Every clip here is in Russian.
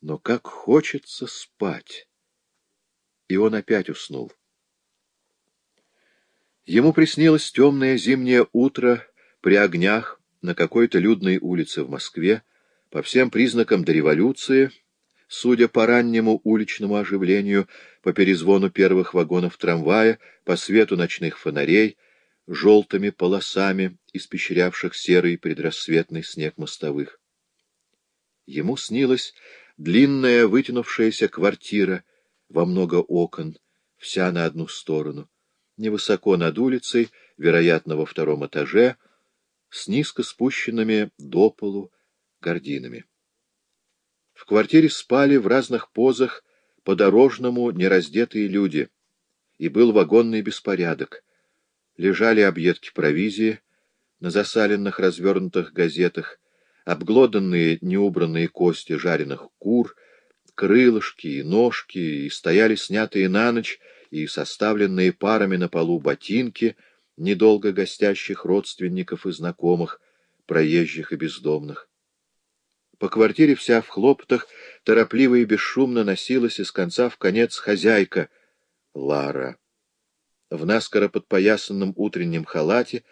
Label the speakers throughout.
Speaker 1: Но как хочется спать! И он опять уснул. Ему приснилось темное зимнее утро при огнях на какой-то людной улице в Москве, по всем признакам до революции, судя по раннему уличному оживлению, по перезвону первых вагонов трамвая, по свету ночных фонарей, желтыми полосами, испещрявших серый предрассветный снег мостовых. Ему снилась длинная вытянувшаяся квартира во много окон, вся на одну сторону, невысоко над улицей, вероятно, во втором этаже, с низко спущенными до полу гординами. В квартире спали в разных позах по-дорожному нераздетые люди, и был вагонный беспорядок. Лежали объедки провизии на засаленных развернутых газетах, обглоданные неубранные кости жареных кур, крылышки и ножки, и стояли снятые на ночь и составленные парами на полу ботинки недолго гостящих родственников и знакомых, проезжих и бездомных. По квартире вся в хлопотах, торопливо и бесшумно носилась из конца в конец хозяйка Лара. В наскоро подпоясанном утреннем халате,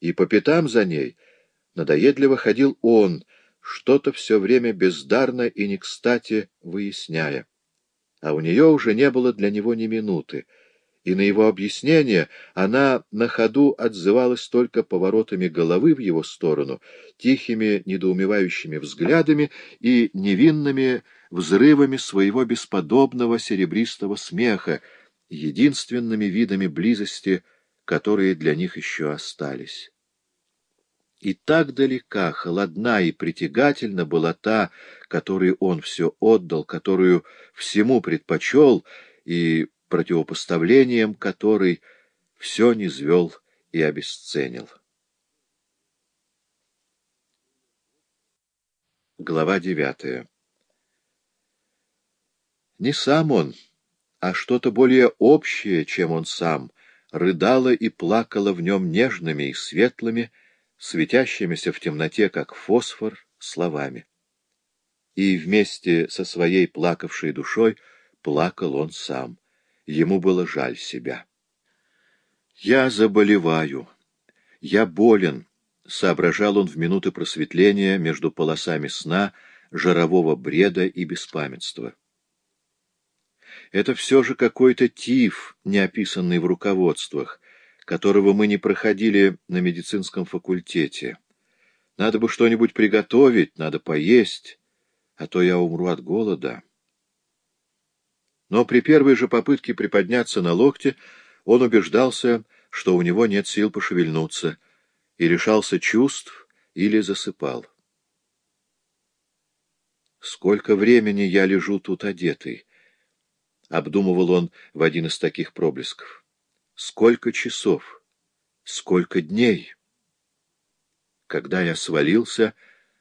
Speaker 1: и по пятам за ней надоедливо ходил он, что-то все время бездарно и не кстати выясняя. А у нее уже не было для него ни минуты — и на его объяснение она на ходу отзывалась только поворотами головы в его сторону, тихими недоумевающими взглядами и невинными взрывами своего бесподобного серебристого смеха, единственными видами близости, которые для них еще остались. И так далека, холодна и притягательна была та, которой он все отдал, которую всему предпочел, и противопоставлением которой все низвел и обесценил. Глава девятая Не сам он, а что-то более общее, чем он сам, рыдало и плакало в нем нежными и светлыми, светящимися в темноте, как фосфор, словами. И вместе со своей плакавшей душой плакал он сам. Ему было жаль себя. «Я заболеваю. Я болен», — соображал он в минуты просветления между полосами сна, жирового бреда и беспамятства. Это все же какой-то тиф, не описанный в руководствах, которого мы не проходили на медицинском факультете. Надо бы что-нибудь приготовить, надо поесть, а то я умру от голода. Но при первой же попытке приподняться на локте он убеждался, что у него нет сил пошевельнуться, и решался чувств или засыпал. «Сколько времени я лежу тут одетый?» — обдумывал он в один из таких проблесков. «Сколько часов? Сколько дней?» Когда я свалился,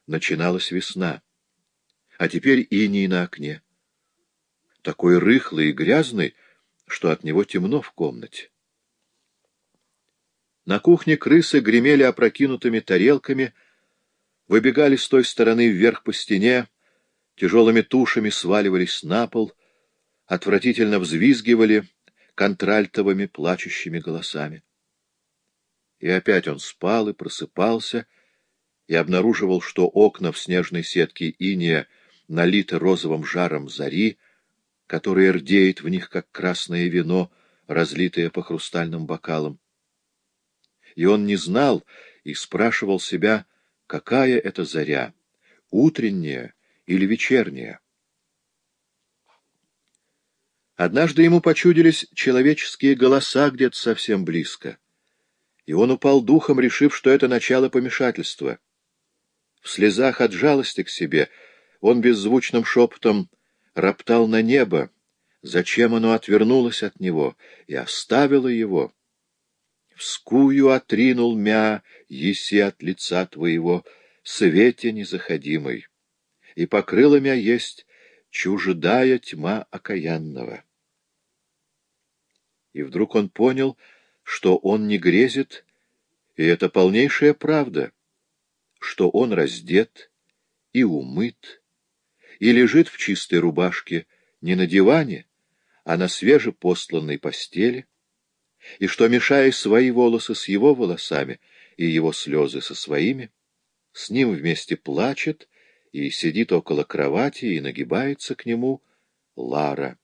Speaker 1: начиналась весна, а теперь иней на окне такой рыхлый и грязный, что от него темно в комнате. На кухне крысы гремели опрокинутыми тарелками, выбегали с той стороны вверх по стене, тяжелыми тушами сваливались на пол, отвратительно взвизгивали контральтовыми плачущими голосами. И опять он спал и просыпался, и обнаруживал, что окна в снежной сетке иния налиты розовым жаром зари, которое рдеет в них, как красное вино, разлитое по хрустальным бокалам. И он не знал и спрашивал себя, какая это заря, утренняя или вечерняя. Однажды ему почудились человеческие голоса где-то совсем близко, и он упал духом, решив, что это начало помешательства. В слезах от жалости к себе он беззвучным шепотом роптал на небо, зачем оно отвернулось от него и оставило его. Вскую отринул мя, еси от лица твоего, свете незаходимый, и покрыла мя есть чуждая тьма окаянного. И вдруг он понял, что он не грезит, и это полнейшая правда, что он раздет и умыт, и лежит в чистой рубашке не на диване, а на свежепостланной постели, и что, мешая свои волосы с его волосами и его слезы со своими, с ним вместе плачет и сидит около кровати и нагибается к нему Лара.